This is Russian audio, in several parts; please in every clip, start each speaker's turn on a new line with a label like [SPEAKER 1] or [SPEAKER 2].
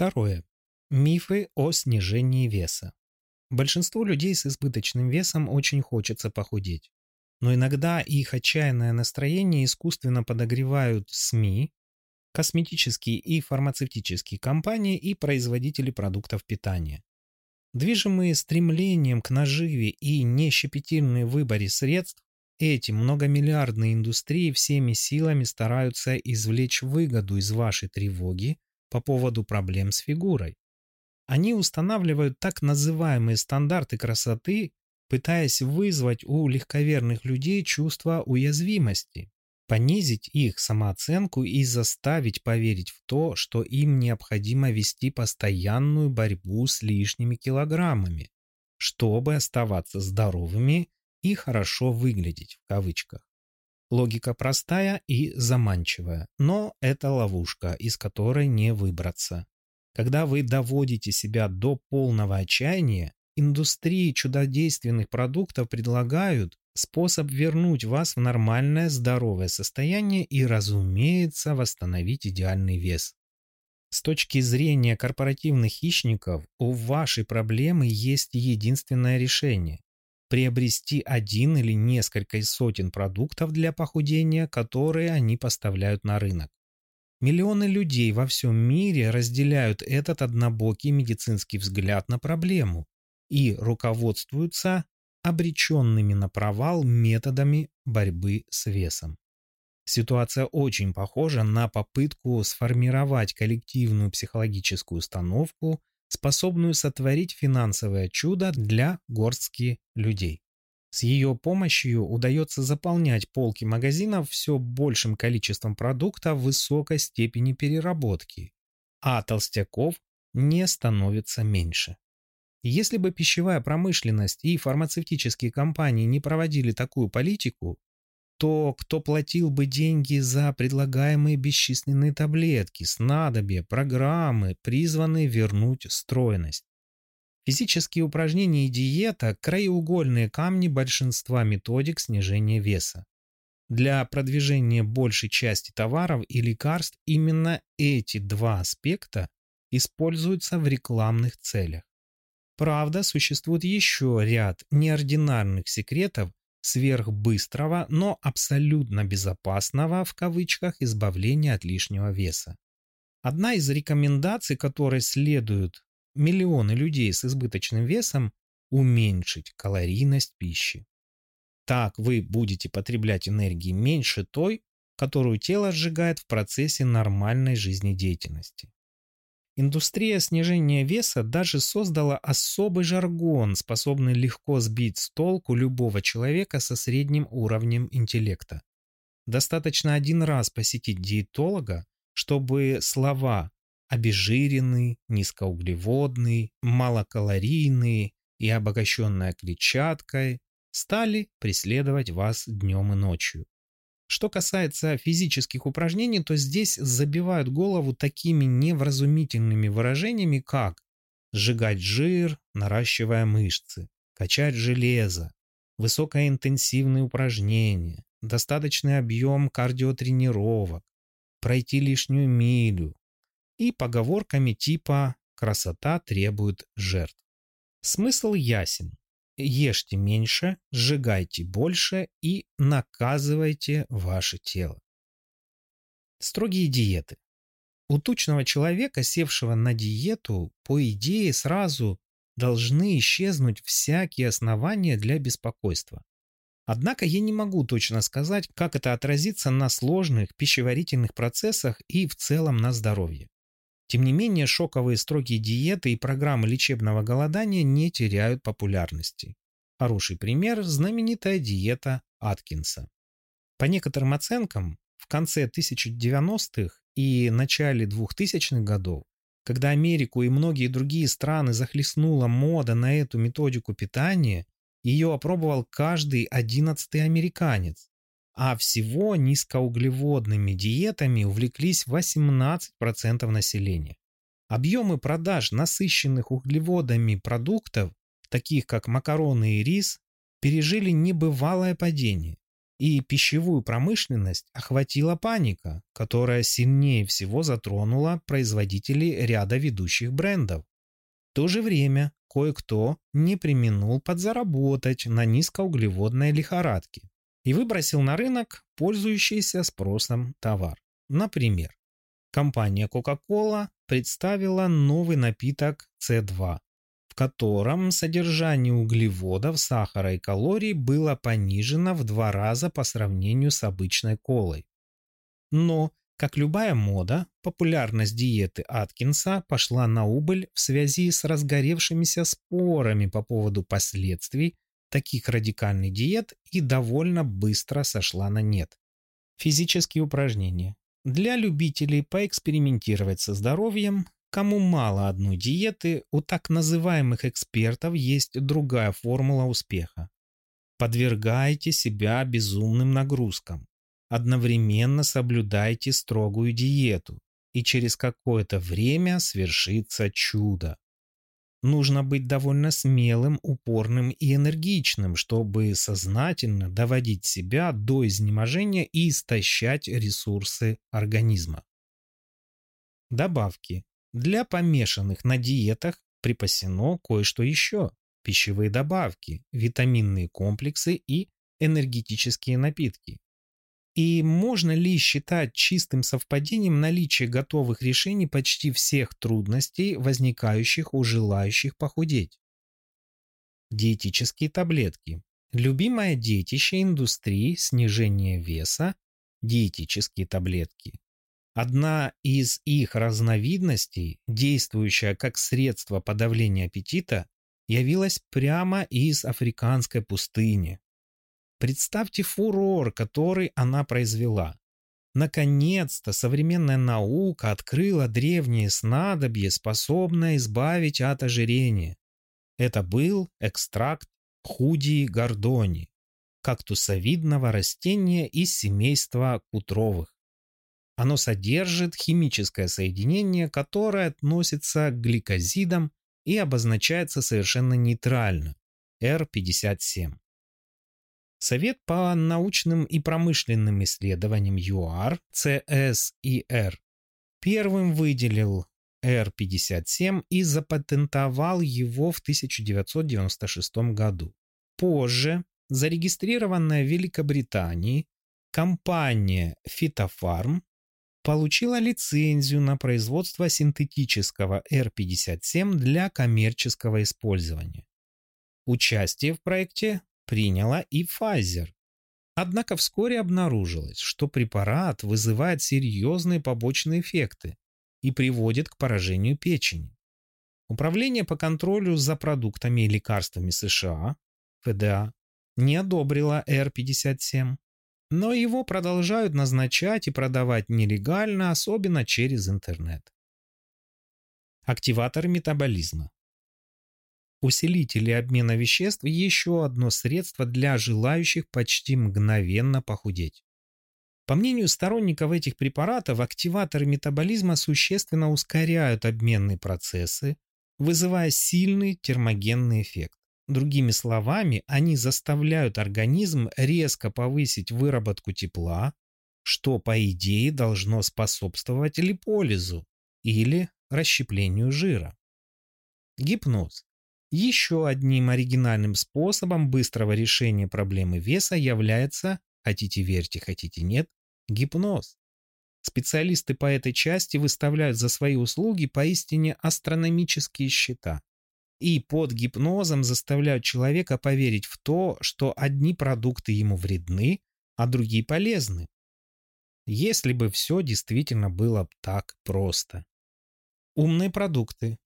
[SPEAKER 1] Второе. Мифы о снижении веса. Большинство людей с избыточным весом очень хочется похудеть. Но иногда их отчаянное настроение искусственно подогревают СМИ, косметические и фармацевтические компании и производители продуктов питания. Движимые стремлением к наживе и нещепетильной выборе средств, эти многомиллиардные индустрии всеми силами стараются извлечь выгоду из вашей тревоги, по поводу проблем с фигурой. Они устанавливают так называемые стандарты красоты, пытаясь вызвать у легковерных людей чувство уязвимости, понизить их самооценку и заставить поверить в то, что им необходимо вести постоянную борьбу с лишними килограммами, чтобы оставаться здоровыми и хорошо выглядеть в кавычках. Логика простая и заманчивая, но это ловушка, из которой не выбраться. Когда вы доводите себя до полного отчаяния, индустрии чудодейственных продуктов предлагают способ вернуть вас в нормальное здоровое состояние и, разумеется, восстановить идеальный вес. С точки зрения корпоративных хищников, у вашей проблемы есть единственное решение приобрести один или несколько сотен продуктов для похудения, которые они поставляют на рынок. Миллионы людей во всем мире разделяют этот однобокий медицинский взгляд на проблему и руководствуются обреченными на провал методами борьбы с весом. Ситуация очень похожа на попытку сформировать коллективную психологическую установку способную сотворить финансовое чудо для горстки людей. С ее помощью удается заполнять полки магазинов все большим количеством продукта высокой степени переработки, а толстяков не становится меньше. Если бы пищевая промышленность и фармацевтические компании не проводили такую политику, то, кто платил бы деньги за предлагаемые бесчисленные таблетки, снадобья, программы, призванные вернуть стройность. Физические упражнения и диета – краеугольные камни большинства методик снижения веса. Для продвижения большей части товаров и лекарств именно эти два аспекта используются в рекламных целях. Правда, существует еще ряд неординарных секретов, сверхбыстрого, но абсолютно безопасного в кавычках избавления от лишнего веса. Одна из рекомендаций, которой следуют миллионы людей с избыточным весом, уменьшить калорийность пищи. Так вы будете потреблять энергии меньше той, которую тело сжигает в процессе нормальной жизнедеятельности. Индустрия снижения веса даже создала особый жаргон, способный легко сбить с толку любого человека со средним уровнем интеллекта. Достаточно один раз посетить диетолога, чтобы слова обезжиренный, низкоуглеводный, малокалорийный и обогащенная клетчаткой стали преследовать вас днем и ночью. Что касается физических упражнений, то здесь забивают голову такими невразумительными выражениями, как сжигать жир, наращивая мышцы, качать железо, высокоинтенсивные упражнения, достаточный объем кардиотренировок, пройти лишнюю милю и поговорками типа «красота требует жертв». Смысл ясен ешьте меньше, сжигайте больше и наказывайте ваше тело. Строгие диеты. У тучного человека, севшего на диету, по идее сразу должны исчезнуть всякие основания для беспокойства. Однако я не могу точно сказать, как это отразится на сложных пищеварительных процессах и в целом на здоровье. Тем не менее, шоковые строгие диеты и программы лечебного голодания не теряют популярности. Хороший пример – знаменитая диета Аткинса. По некоторым оценкам, в конце 1990-х и начале 2000-х годов, когда Америку и многие другие страны захлестнула мода на эту методику питания, ее опробовал каждый одиннадцатый американец а всего низкоуглеводными диетами увлеклись 18% населения. Объемы продаж насыщенных углеводами продуктов, таких как макароны и рис, пережили небывалое падение, и пищевую промышленность охватила паника, которая сильнее всего затронула производителей ряда ведущих брендов. В то же время кое-кто не применул подзаработать на низкоуглеводной лихорадке и выбросил на рынок пользующийся спросом товар. Например, компания Coca-Cola представила новый напиток C2, в котором содержание углеводов, сахара и калорий было понижено в два раза по сравнению с обычной колой. Но, как любая мода, популярность диеты Аткинса пошла на убыль в связи с разгоревшимися спорами по поводу последствий таких радикальных диет и довольно быстро сошла на нет. Физические упражнения. Для любителей поэкспериментировать со здоровьем, кому мало одной диеты, у так называемых экспертов есть другая формула успеха. Подвергайте себя безумным нагрузкам. Одновременно соблюдайте строгую диету, и через какое-то время свершится чудо. Нужно быть довольно смелым, упорным и энергичным, чтобы сознательно доводить себя до изнеможения и истощать ресурсы организма. Добавки. Для помешанных на диетах припасено кое-что еще. Пищевые добавки, витаминные комплексы и энергетические напитки. И можно ли считать чистым совпадением наличие готовых решений почти всех трудностей, возникающих у желающих похудеть? Диетические таблетки. Любимое детище индустрии – снижения веса, диетические таблетки. Одна из их разновидностей, действующая как средство подавления аппетита, явилась прямо из африканской пустыни. Представьте фурор, который она произвела. Наконец-то современная наука открыла древние снадобье, способное избавить от ожирения. Это был экстракт худии гордони, кактусовидного растения из семейства кутровых. Оно содержит химическое соединение, которое относится к гликозидам и обозначается совершенно нейтрально – R57. Совет по научным и промышленным исследованиям ЮАР ЦСИР первым выделил Р-57 и запатентовал его в 1996 году. Позже зарегистрированная в Великобритании компания Фитофарм получила лицензию на производство синтетического Р57 для коммерческого использования. Участие в проекте приняла и Pfizer. Однако вскоре обнаружилось, что препарат вызывает серьезные побочные эффекты и приводит к поражению печени. Управление по контролю за продуктами и лекарствами США, ФДА, не одобрило R57, но его продолжают назначать и продавать нелегально, особенно через интернет. Активатор метаболизма усилители обмена веществ еще одно средство для желающих почти мгновенно похудеть. По мнению сторонников этих препаратов, активаторы метаболизма существенно ускоряют обменные процессы, вызывая сильный термогенный эффект. Другими словами, они заставляют организм резко повысить выработку тепла, что, по идее, должно способствовать липолизу или расщеплению жира. Гипноз. Еще одним оригинальным способом быстрого решения проблемы веса является, хотите верьте, хотите нет, гипноз. Специалисты по этой части выставляют за свои услуги поистине астрономические счета. И под гипнозом заставляют человека поверить в то, что одни продукты ему вредны, а другие полезны. Если бы все действительно было так просто. Умные продукты,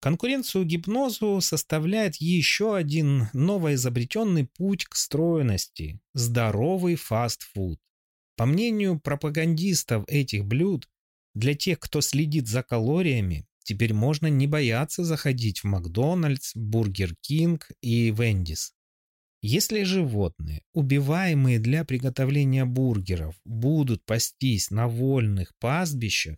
[SPEAKER 1] Конкуренцию гипнозу составляет еще один новоизобретенный путь к стройности – здоровый фастфуд. По мнению пропагандистов этих блюд, для тех, кто следит за калориями, теперь можно не бояться заходить в Макдональдс, Бургер Кинг и Вендис. Если животные, убиваемые для приготовления бургеров, будут пастись на вольных пастбищах,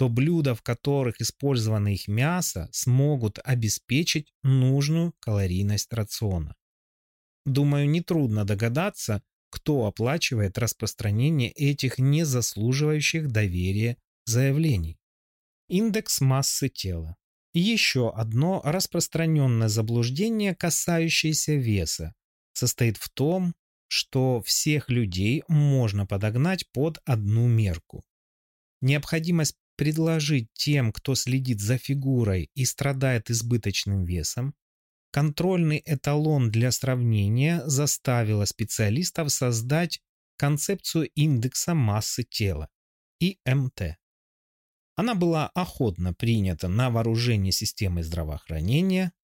[SPEAKER 1] то блюда, в которых использовано их мясо, смогут обеспечить нужную калорийность рациона. Думаю, нетрудно догадаться, кто оплачивает распространение этих незаслуживающих доверия заявлений. Индекс массы тела. Еще одно распространенное заблуждение, касающееся веса, состоит в том, что всех людей можно подогнать под одну мерку. Необходимость предложить тем, кто следит за фигурой и страдает избыточным весом, контрольный эталон для сравнения заставила специалистов создать концепцию индекса массы тела ИМТ. Эм Она была охотно принята на вооружение системой здравоохранения,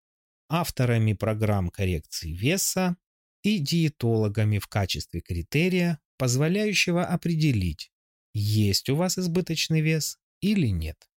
[SPEAKER 1] авторами программ коррекции веса и диетологами в качестве критерия, позволяющего определить, есть у вас избыточный вес или нет.